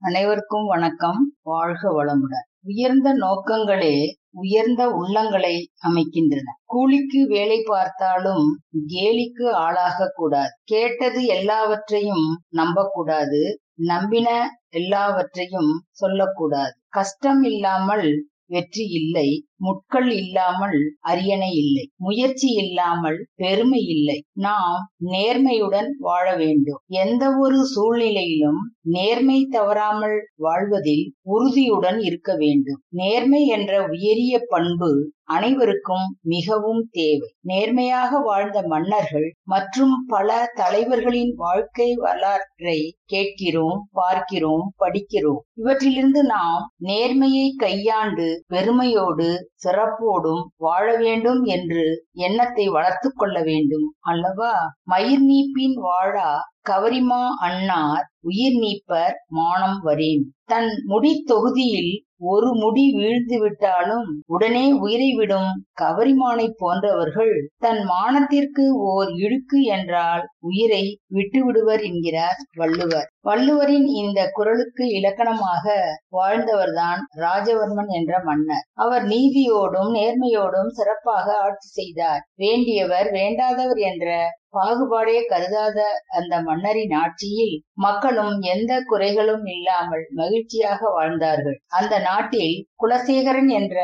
அனைவருக்கும் வணக்கம். வாழ்க வளமுடன். உயர்ந்த நோக்கங்களே உயர்ந்த உள்ளங்களை அமைக்கின்றன. கூலிக்கு வேலை பார்த்தாலும் கேலிக்கு ஆளாக கூடாது. கேட்டது எல்லாவற்றையும் நம்பக்கூடாது. நம்பின எல்லாவற்றையும் சொல்லக்கூடாது. கஷ்டம் இல்லாமல் வெற்றி இல்லை. முட்கள் இல்லாமல் அரியணை இல்லை. முயற்சி இல்லாமல் பெருமை இல்லை. நாம் நேர்மையுடன் வாழ வேண்டும். எந்த ஒரு சூழ்நிலையிலும் நேர்மை தவறாமல் வாழ்வதில் உறுதியுடன் இருக்க வேண்டும். நேர்மை என்ற உயரிய பண்பு அனைவருக்கும் மிகவும் தேவை. நேர்மையாக வாழ்ந்த மன்னர்கள் மற்றும் பல தலைவர்களின் வாழ்க்கை வரலாற்றை கேட்கிறோம் பார்க்கிறோம் படிக்கிறோம். இவற்றிலிருந்து நாம் நேர்மையை கையாண்டு பெருமையோடு சிறப்போடும் வாழ வேண்டும் என்று எண்ணத்தை வளர்த்து கொள்ள வேண்டும். அல்லவா? மயிர் நீப்பின் வாழா கவரிமா அன்னார் உயிர் நீப்பர் மானம் வரேன். தன் முடி தொகுதியில் ஒரு முடி வீழ்ந்து விட்டாலும் உடனே உயிரை விடும் கவரிமானை போன்றவர்கள் தன் மானத்திற்கு ஓர் இழுக்கு என்றால் உயிரை விட்டுவிடுவர் என்கிறார் வள்ளுவர். வள்ளுவரின் இந்த குரலுக்கு இலக்கணமாக வாழ்ந்தவர்தான் ராஜவர்மன் என்ற மன்னர். அவர் நீதியோடும் நேர்மையோடும் சிறப்பாக ஆட்சி செய்தார். வேண்டியவர் வேண்டாதவர் என்ற பாகுபாடே கருதாத அந்த மன்னரின் ஆட்சியில் மக்கள் மக்களும் எந்த குறைகளும் இல்லாமல் மகிழ்ச்சியாக வாழ்ந்தார்கள். அந்த நாட்டில் குலசேகரன் என்ற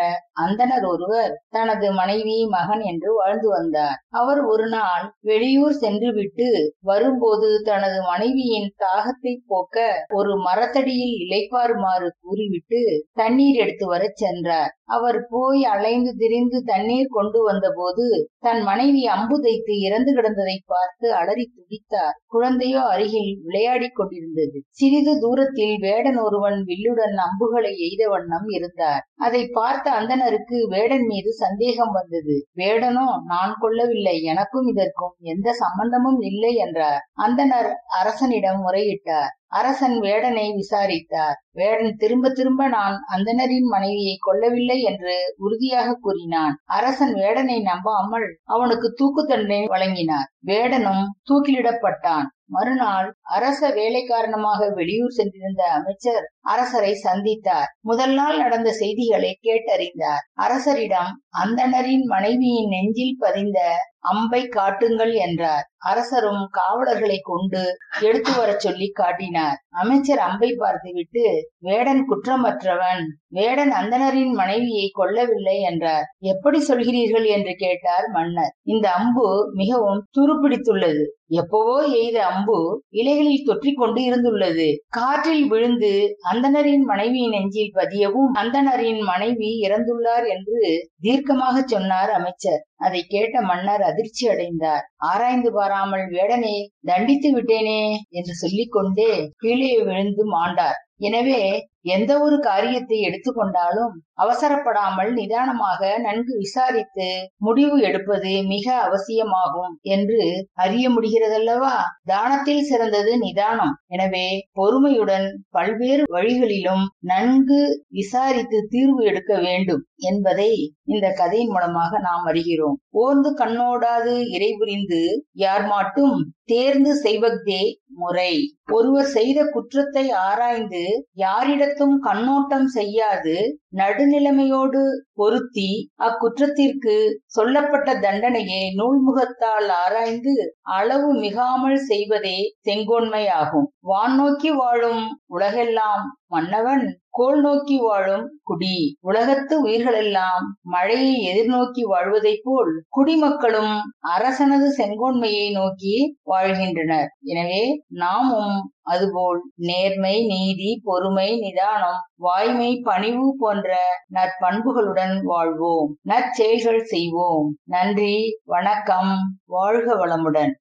அந்தனர் ஒருவர் தனது மனைவி மகன் என்று வாழ்ந்து வந்தார். அவர் ஒரு நாள் வெளியூர் சென்று விட்டு வரும்போது தனது மனைவியின் தாகத்தை போக்க ஒரு மரத்தடியில் இளைப்பாறுமாறு கூறிவிட்டு தண்ணீர் எடுத்து வரச் சென்றார். அவர் போய் அலைந்து திரிந்து தண்ணீர் கொண்டு வந்தபோது தன் மனைவி அம்பு தைத்து இறந்து கிடந்ததை பார்த்து அலறி துடித்தார். குழந்தையோ அருகில் விளையாடிக் கொண்டிருந்தது சிறிது தூரத்தில் வேடன் ஒருவன் வில்லுடன் அம்புகளை எய்த வண்ணம் இருந்தார். அதை பார்த்த அந்தனருக்கு வேடன் மீது சந்தேகம் வந்தது. வேடனோ நான் கொள்ளவில்லை எனக்கும் இதற்கும் எந்த சம்பந்தமும் இல்லை என்றார். அந்தனர் அரசனிடம் முறையிட்டார். அரசன் வேடனை விசாரித்தார். வேடன் திரும்ப திரும்ப நான் அந்தனரின் மனைவியை கொல்லவில்லை என்று உறுதியாக கூறினான். அரசன் வேடனை நம்பாமல் அவனுக்கு தூக்கு தண்டனை வழங்கினார். வேடனும் தூக்கிலிடப்பட்டான். மறுநாள் அரச வேலை காரணமாக வெளியூர் சென்றிருந்த அமைச்சர் அரசரை சந்தித்தார். முதல் நாள் நடந்த செய்திகளை கேட்டறிந்தார். அரசரிடம் அந்தணரின் மனைவியின் நெஞ்சில் பதிந்த அம்பை காட்டுங்கள் என்றார். அரசரும் காவலர்களை கொண்டு எடுத்து வர சொல்லி காட்டினார். அமைச்சர் அம்பை பார்த்துவிட்டு வேடன் குற்றமற்றவன் வேடன் அந்தனரின் மனைவியை கொல்லவில்லை என்றார். எப்படி சொல்கிறீர்கள்? என்று கேட்டார் மன்னர். இந்த அம்பு மிகவும் துருப்பிடித்துள்ளது. எப்பவோ எய்த அம்பு இலைகளில் தொற்றிக்கொண்டு இருந்துள்ளது. காற்றில் விழுந்து அந்தனரின் மனைவியின் நெஞ்சில் பதியவும் அந்தனரின் மனைவி இறந்துள்ளார் என்று தீர்க்கமாக சொன்னார் அமைச்சர். அதை கேட்ட மன்னர் அதிர்ச்சி அடைந்தார். ஆராய்ந்து பாராமல் வேடனே தண்டித்து விட்டேனே என்று சொல்லிக் கொண்டே கீழே விழுந்து மாண்டார் எனவே எந்த ஒரு காரியத்தை எடுத்துக்கொண்டாலும் அவசரப்படாமல் நிதானமாக நன்கு விசாரித்து முடிவு எடுப்பது மிக அவசியமாகும் என்று அறிய முடிகிறதல்லவா? தானத்தில் சிறந்தது நிதானம். எனவே பொறுமையுடன் பல்வேறு வழிகளிலும் நன்கு விசாரித்து தீர்வு எடுக்க வேண்டும் என்பதை இந்த கதையின் மூலமாக நாம் அறிகிறோம். ஓர்ந்து கண்ணோடாது இறை புரிந்து யார் மாட்டும் தேர்ந்து செய்வதே முறை. ஒருவர் செய்த குற்றத்தை ஆராய்ந்து யாரிடத்தில் கண்ணோட்டம் செய்யாது. நடுநிலைமையோடு பொருத்தி அக்குற்றத்திற்கு சொல்லப்பட்ட தண்டனையை நூல்முகத்தால் ஆராய்ந்து அளவு மிகாமல் செய்வதே செங்கோன்மையாகும். வான் நோக்கி வாழும் உலகெல்லாம் மன்னவன் கோல் நோக்கி வாழும் குடி. உலகத்து உயிர்களெல்லாம் மழையை எதிர்நோக்கி வாழ்வதைப் போல் குடிமக்களும் அரசனது செங்கோன்மையை நோக்கி வாழ்கின்றனர். எனவே நாமும் அதுபோல் நேர்மை நீதி பொறுமை நிதானம் வாய்மை பணிவு போன்ற போன்ற நற்பண்புகளுடன் வாழ்வோம். நற்செயல்கள் செய்வோம். நன்றி வணக்கம். வாழ்க வளமுடன்.